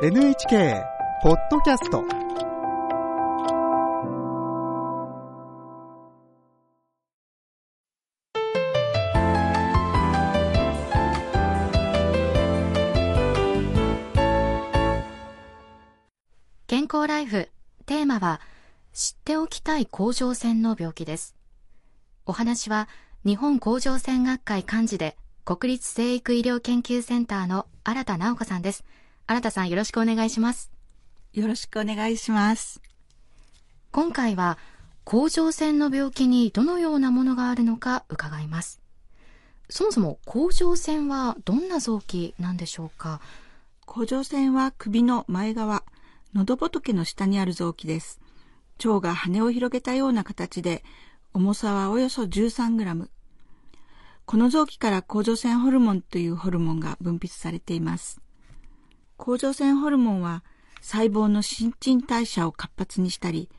NHK ポッドキャスト健康ライフテーマは知っておきたい甲状腺の病気です。お話は日本甲状腺学会幹事で国立生育医療研究センターの新田直子さんです。新田さんよろしくお願いしますよろしくお願いします。今回は甲状腺の病気にどのようなものがあるのか伺いますそもそも甲状腺はどんな臓器なんでしょうか？甲状腺は首の前側、喉仏の下にある臓器です。腸が羽を広げたような形で、重さはおよそ 13g。この臓器から甲状腺ホルモンというホルモンが分泌されています。甲状腺ホルモンは細胞の新陳代謝を活発にしたり、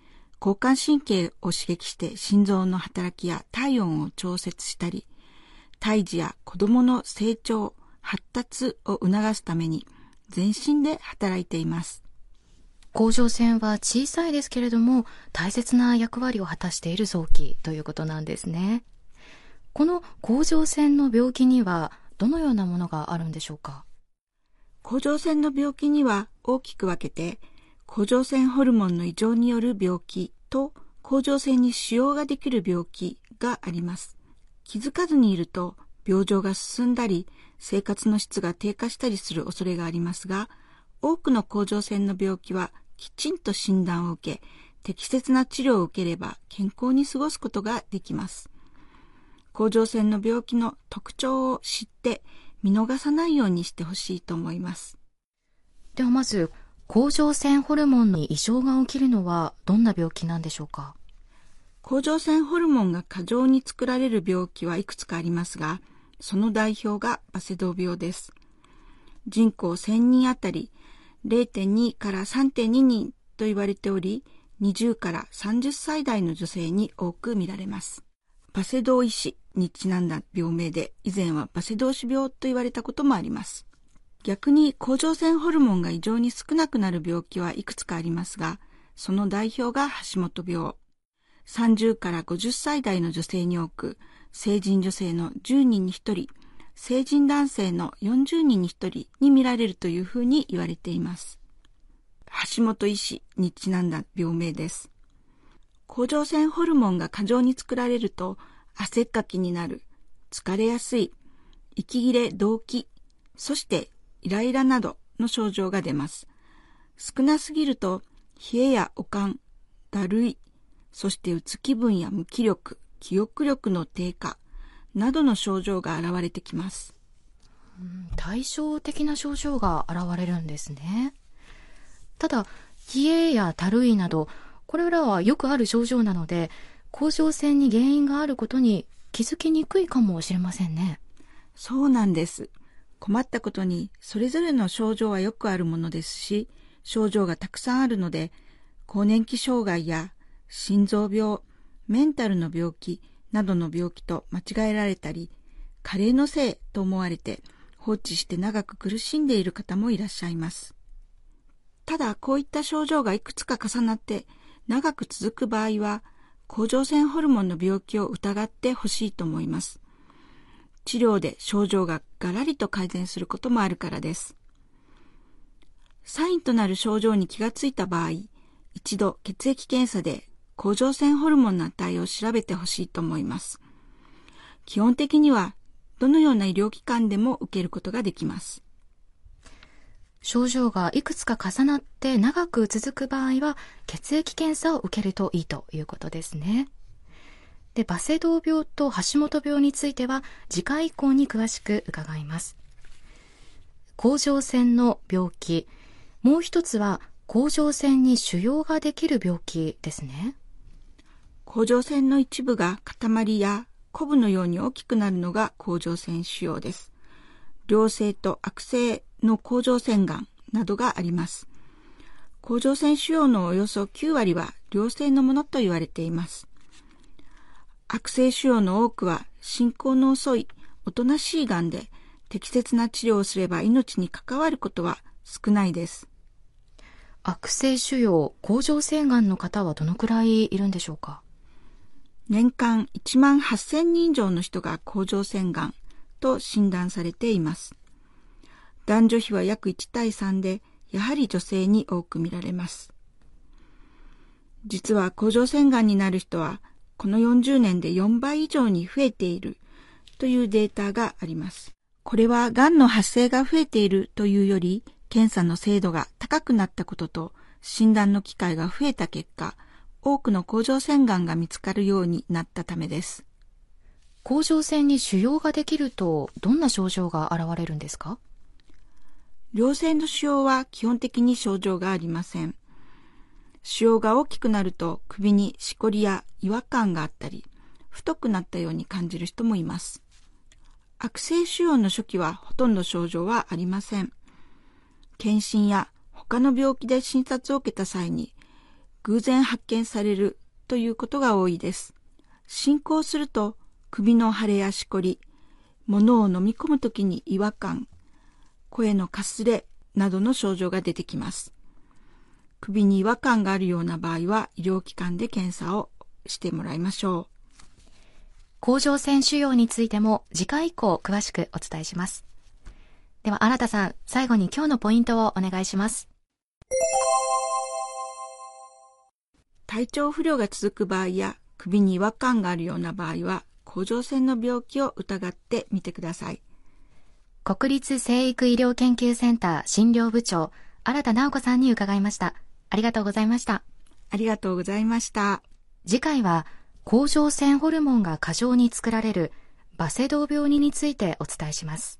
交感神経を刺激して心臓の働きや体温を調節したり、胎児や子供の成長、発達を促すために全身で働いています。甲状腺は小さいですけれども大切な役割を果たしている臓器ということなんですねこの甲状腺の病気にはどのようなものがあるんでしょうか？甲状腺の病気には大きく分けて、甲状腺ホルモンの異常による病気と甲状腺に腫瘍ができる病気があります。気づかずにいると病状が進んだり、生活の質が低下したりする恐れがありますが、多くの甲状腺の病気はきちんと診断を受け、適切な治療を受ければ健康に過ごすことができます。甲状腺の病気の特徴を知って見逃さないようにしてほしいと思います。ではまず甲状腺ホルモンに異常が起きるのはどんな病気なんでしょうか？甲状腺ホルモンが過剰に作られる病気はいくつかありますが、その代表がバセドウ病です。人口1000人あたり0.2から3.2人と言われており、20から30歳代の女性に多く見られます。バセドウ医師にちなんだ病名で、以前はバセドウ氏病と言われたこともあります。逆に甲状腺ホルモンが異常に少なくなる病気はいくつかありますが、その代表が橋本病。30から50歳代の女性に多く、成人女性の10人に1人、成人男性の40人に1人に見られるというふうに言われています。橋本医師にちなんだ病名です。甲状腺ホルモンが過剰に作られると汗っかきになる、疲れやすい、息切れ、動悸、そしてイライラなどの症状が出ます。少なすぎると冷えや悪寒、だるい、そしてうつ気分や無気力、記憶力の低下などの症状が現れてきます。対照的な症状が現れるんですねただ冷えやたるいなどこれらはよくある症状なので甲状腺に原因があることに気づきにくいかもしれませんねそうなんです。困ったことに、それぞれの症状はよくあるものですし、症状がたくさんあるので、更年期障害や心臓病、メンタルの病気などの病気と間違えられたり、加齢のせいと思われて放置して長く苦しんでいる方もいらっしゃいます。ただ、こういった症状がいくつか重なって長く続く場合は、甲状腺ホルモンの病気を疑ってほしいと思います。治療で症状がガラリと改善することもあるからです。サインとなる症状に気がついた場合、一度血液検査で甲状腺ホルモンの値を調べてほしいと思います。基本的にはどのような医療機関でも受けることができます。症状がいくつか重なって長く続く場合は血液検査を受けるといいということですね。で、バセドウ病と橋本病については次回以降に詳しく伺います。甲状腺の病気、もう一つは甲状腺に腫瘍ができる病気ですね。甲状腺の一部が塊やコブのように大きくなるのが甲状腺腫瘍です。良性と悪性の甲状腺がんなどがあります。甲状腺腫瘍のおよそ9割は良性のものと言われています。悪性腫瘍の多くは進行の遅いおとなしいがんで適切な治療をすれば命に関わることは少ないです。悪性腫瘍、甲状腺がんの方はどのくらいいるんでしょうか？年間1万8000人以上の人が甲状腺がんと診断されています。男女比は約1対3で、やはり女性に多く見られます。実は甲状腺がんになる人は、この40年で4倍以上に増えているというデータがあります。これはがんの発生が増えているというより、検査の精度が高くなったことと、診断の機会が増えた結果、多くの甲状腺がんが見つかるようになったためです。甲状腺に腫瘍ができると、どんな症状が現れるんですか？良性の腫瘍は基本的に症状がありません。腫瘍が大きくなると首にしこりや違和感があったり、太くなったように感じる人もいます。悪性腫瘍の初期はほとんど症状はありません。検診や他の病気で診察を受けた際に偶然発見されるということが多いです。進行すると首の腫れやしこり、物を飲み込むときに違和感、声のかすれなどの症状が出てきます。首に違和感があるような場合は医療機関で検査をしてもらいましょう。甲状腺腫瘍についても次回以降詳しくお伝えします。では、新田さん、最後に今日のポイントをお願いします。体調不良が続く場合や首に違和感があるような場合は甲状腺の病気を疑ってみてください。国立生育医療研究センター診療部長、新田直子さんに伺いました。ありがとうございました。ありがとうございました。次回は、甲状腺ホルモンが過剰に作られるバセドウ病についてお伝えします。